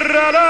la la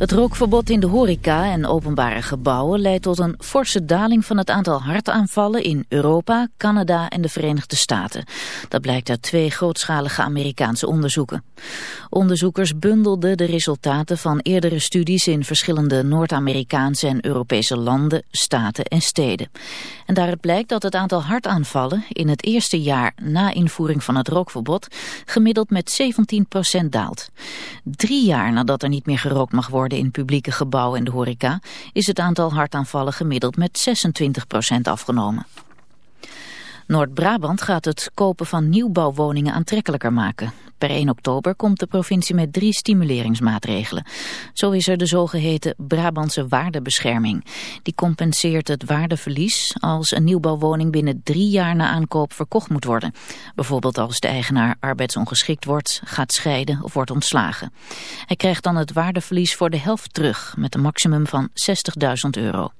Het rookverbod in de horeca en openbare gebouwen leidt tot een forse daling van het aantal hartaanvallen in Europa, Canada en de Verenigde Staten. Dat blijkt uit twee grootschalige Amerikaanse onderzoeken. Onderzoekers bundelden de resultaten van eerdere studies in verschillende Noord-Amerikaanse en Europese landen, staten en steden. En daaruit blijkt dat het aantal hartaanvallen in het eerste jaar na invoering van het rookverbod gemiddeld met 17% daalt. Drie jaar nadat er niet meer gerookt mag worden in publieke gebouwen en de horeca, is het aantal hartaanvallen gemiddeld met 26% afgenomen. Noord-Brabant gaat het kopen van nieuwbouwwoningen aantrekkelijker maken. Per 1 oktober komt de provincie met drie stimuleringsmaatregelen. Zo is er de zogeheten Brabantse waardebescherming. Die compenseert het waardeverlies als een nieuwbouwwoning binnen drie jaar na aankoop verkocht moet worden. Bijvoorbeeld als de eigenaar arbeidsongeschikt wordt, gaat scheiden of wordt ontslagen. Hij krijgt dan het waardeverlies voor de helft terug met een maximum van 60.000 euro.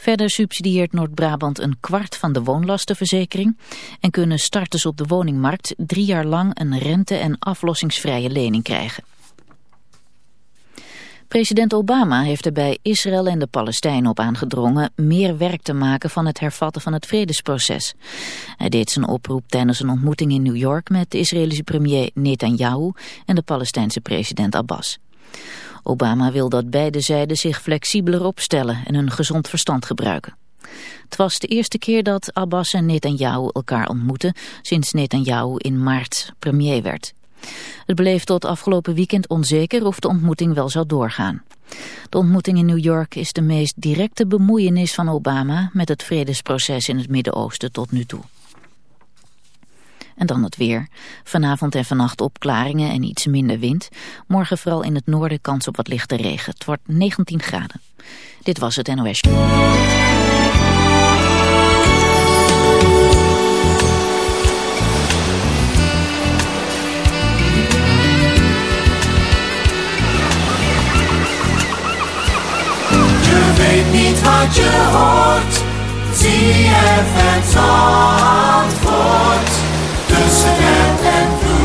Verder subsidieert Noord-Brabant een kwart van de woonlastenverzekering en kunnen starters op de woningmarkt drie jaar lang een rente- en aflossingsvrije lening krijgen. President Obama heeft er bij Israël en de Palestijnen op aangedrongen meer werk te maken van het hervatten van het vredesproces. Hij deed zijn oproep tijdens een ontmoeting in New York met de Israëlische premier Netanyahu en de Palestijnse president Abbas. Obama wil dat beide zijden zich flexibeler opstellen en hun gezond verstand gebruiken. Het was de eerste keer dat Abbas en Netanyahu elkaar ontmoeten sinds Netanyahu in maart premier werd. Het bleef tot afgelopen weekend onzeker of de ontmoeting wel zou doorgaan. De ontmoeting in New York is de meest directe bemoeienis van Obama met het vredesproces in het Midden-Oosten tot nu toe. En dan het weer. Vanavond en vannacht opklaringen en iets minder wind. Morgen vooral in het noorden kans op wat lichte regen. Het wordt 19 graden. Dit was het NOS. Weet niet wat je Amsterdam and through.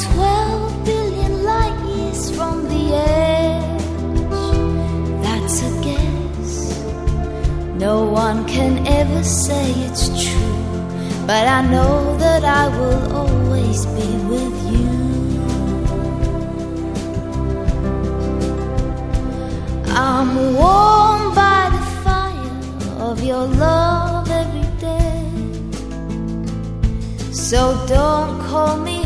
12 billion light years from the edge. That's a guess. No one can ever say it's true. But I know that I will always be with you. I'm warmed by the fire of your love every day. So don't call me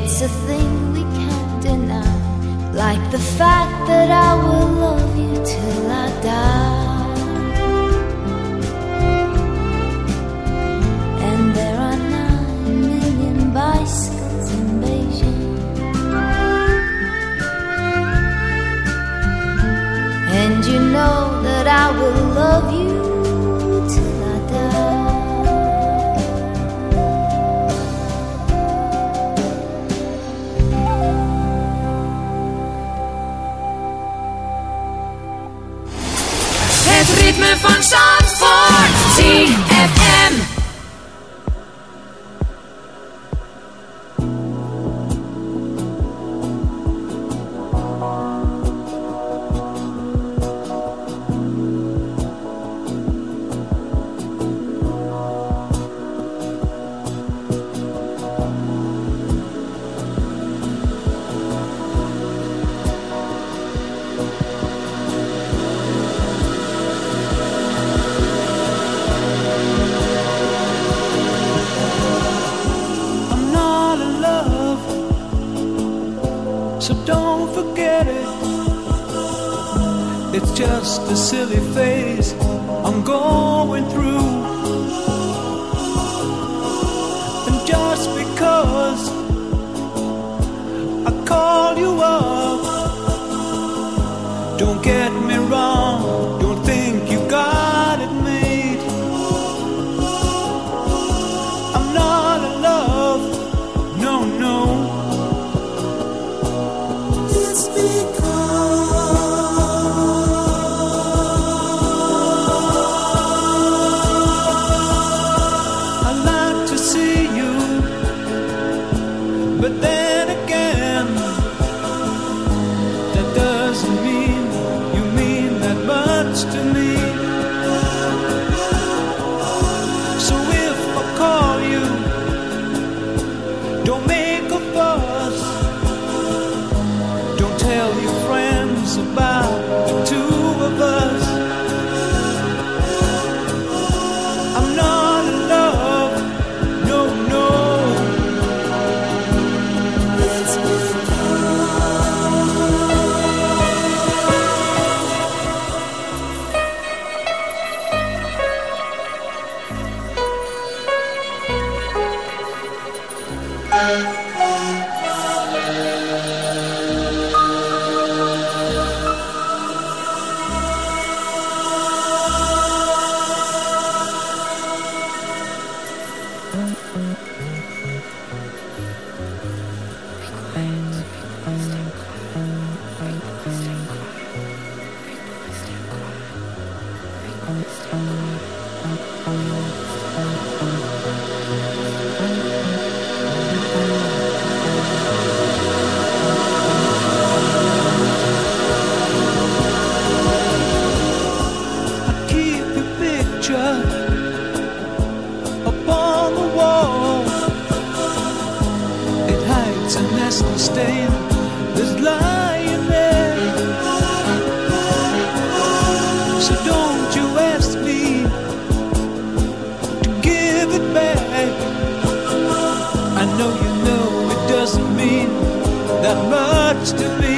It's a thing we can't deny. Like the fact that I will love you till I die. And there are nine million bicycles in Beijing. And you know that I will love you fun song. Much to me.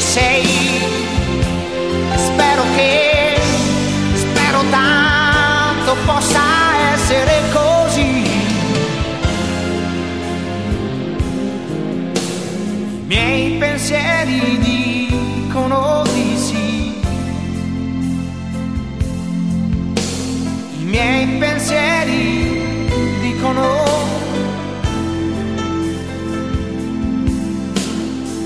say?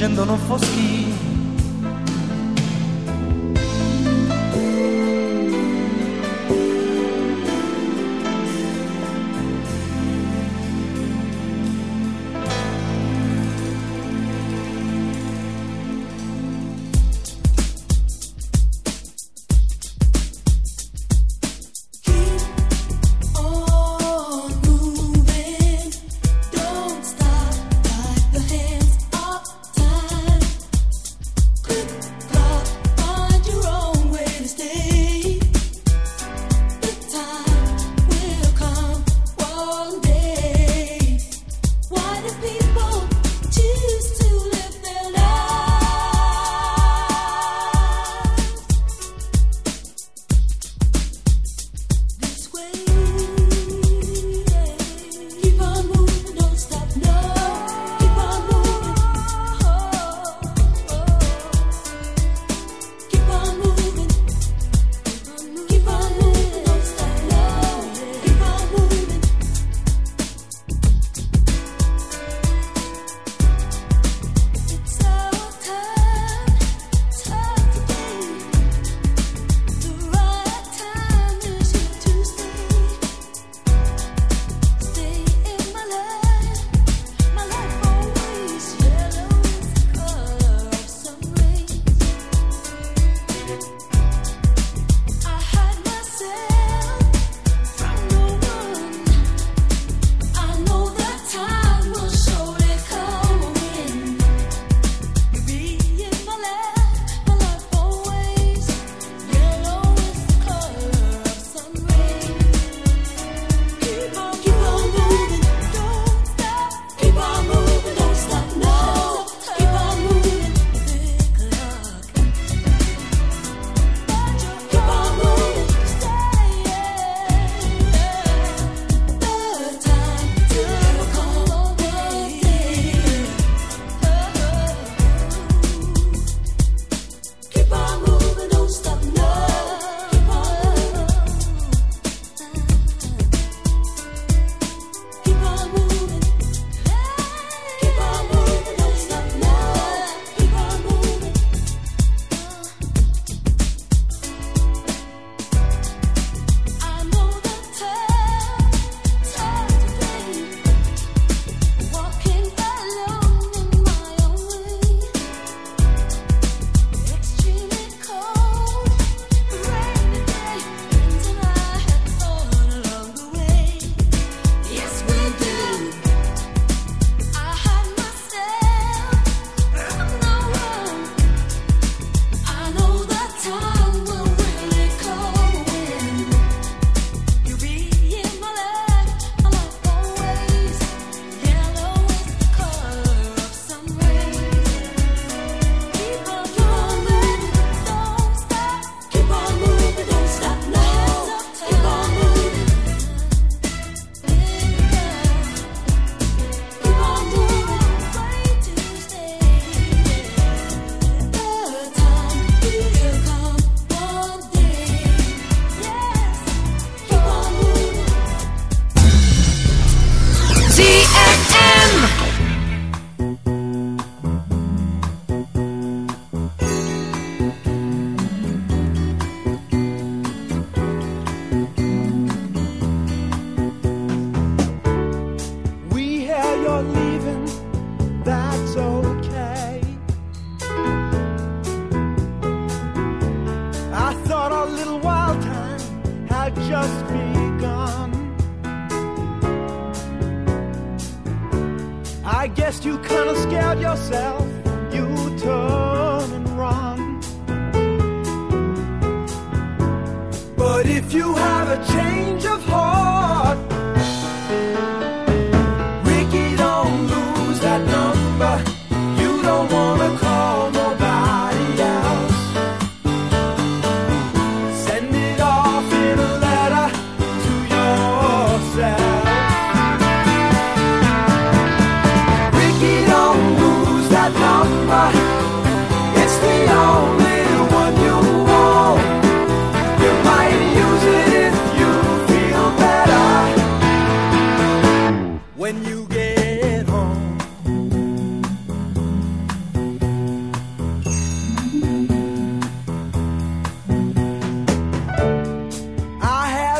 scendo non foschi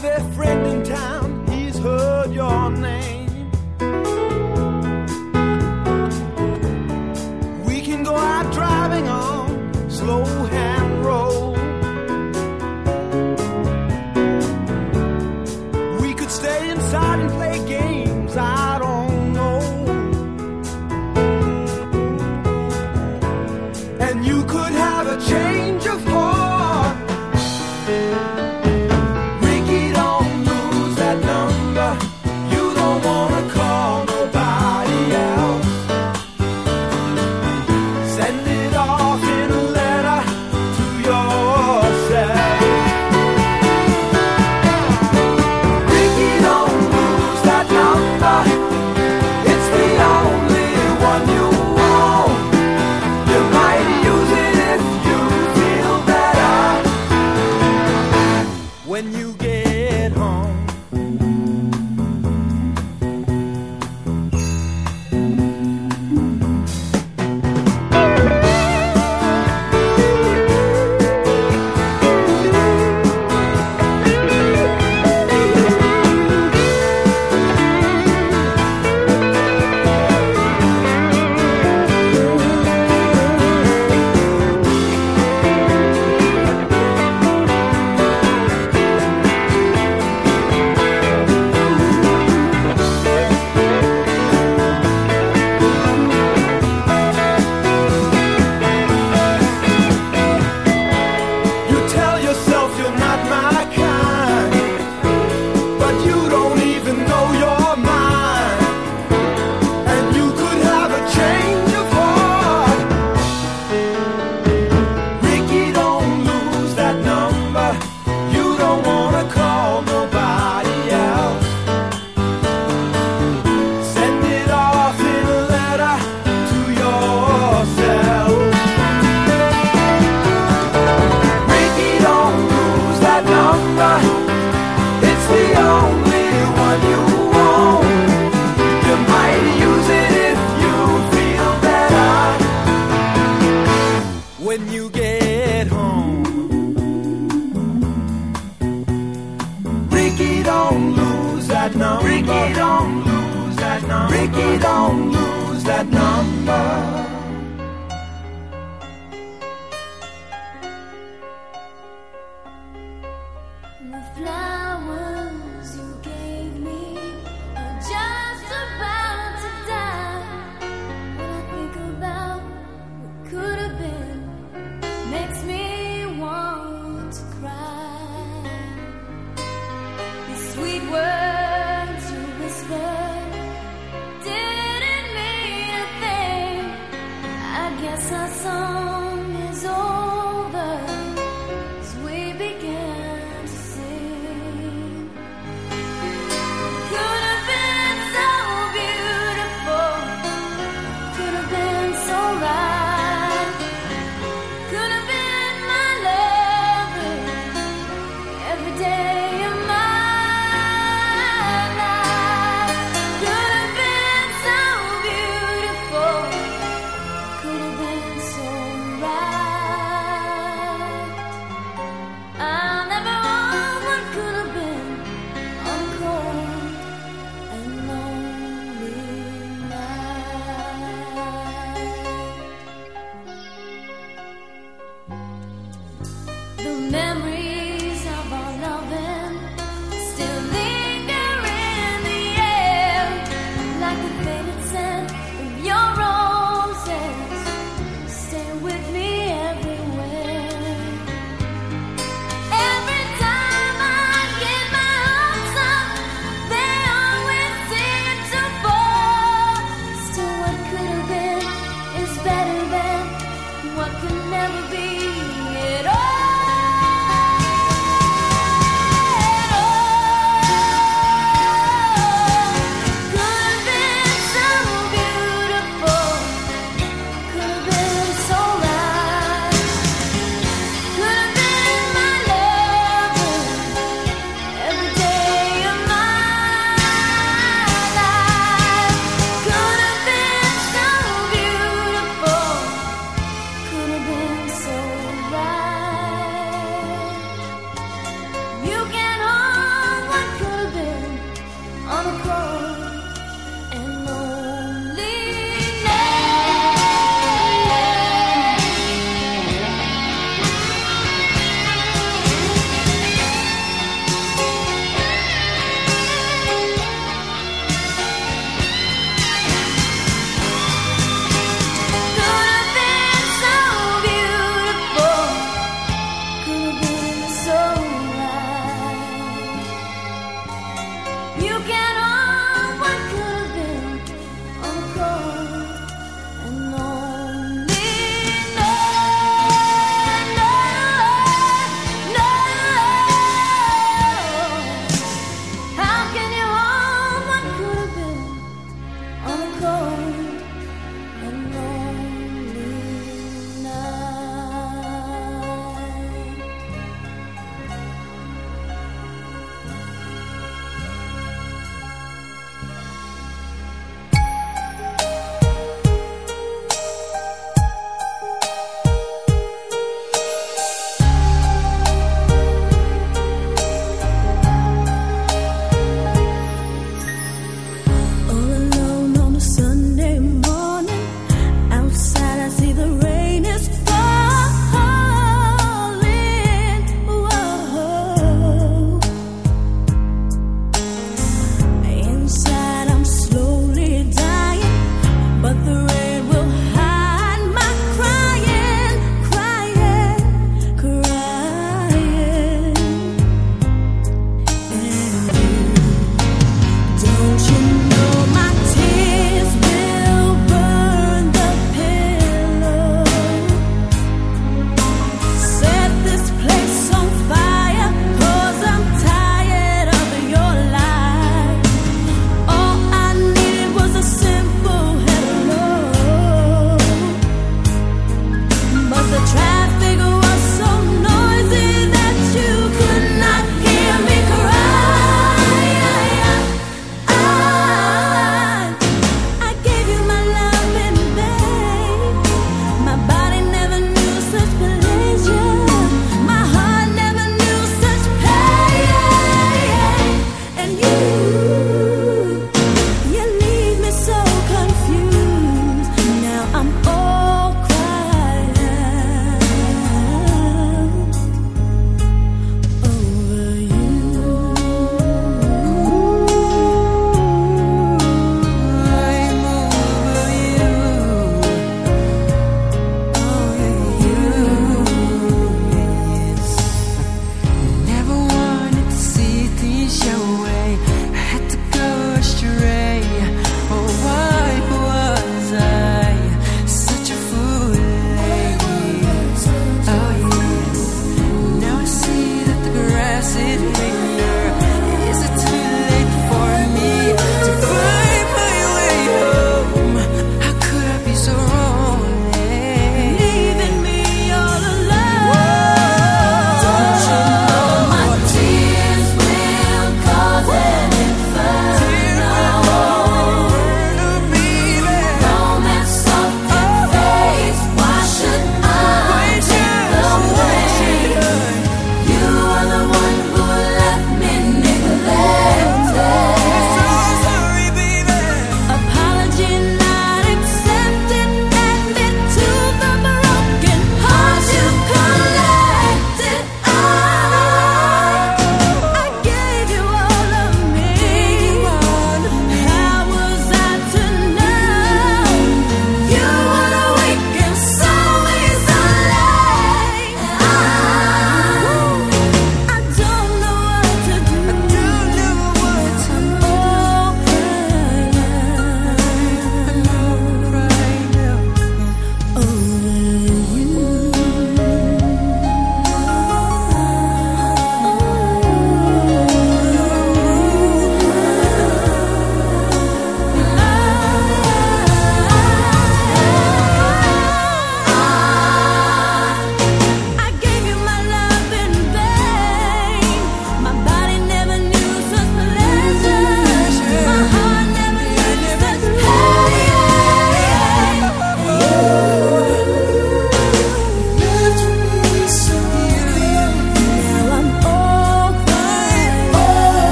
have a friend in town,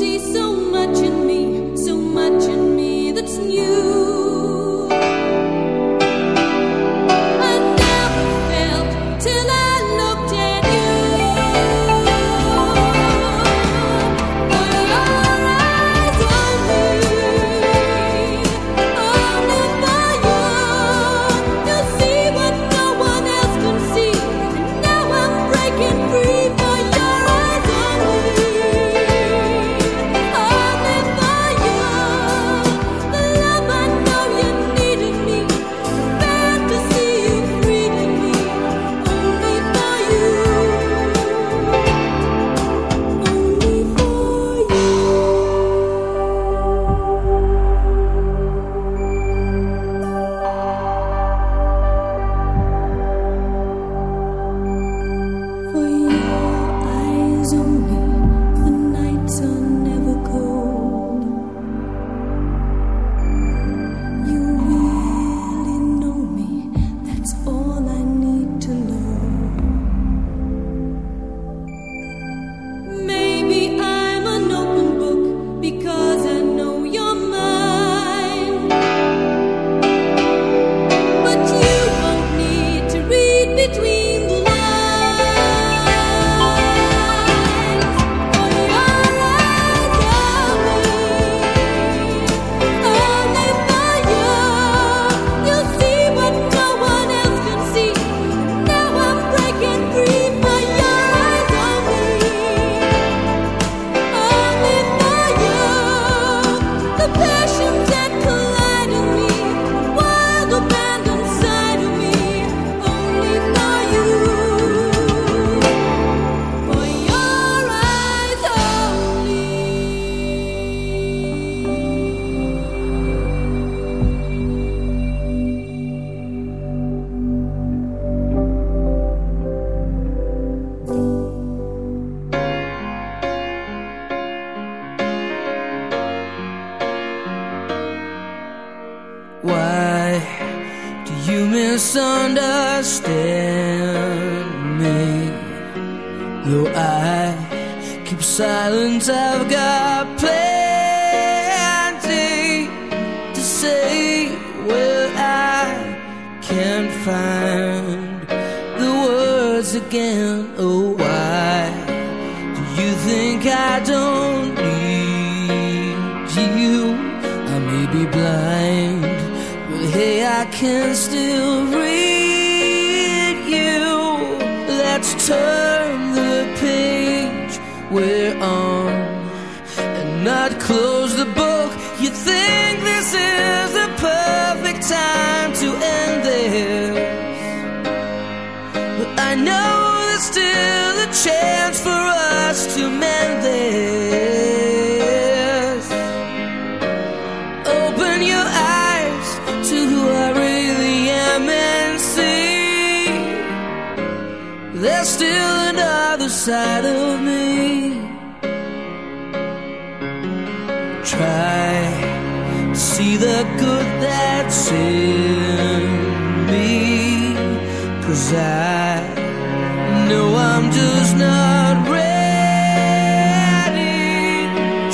see so much in me, so much in me that's new.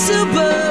To burn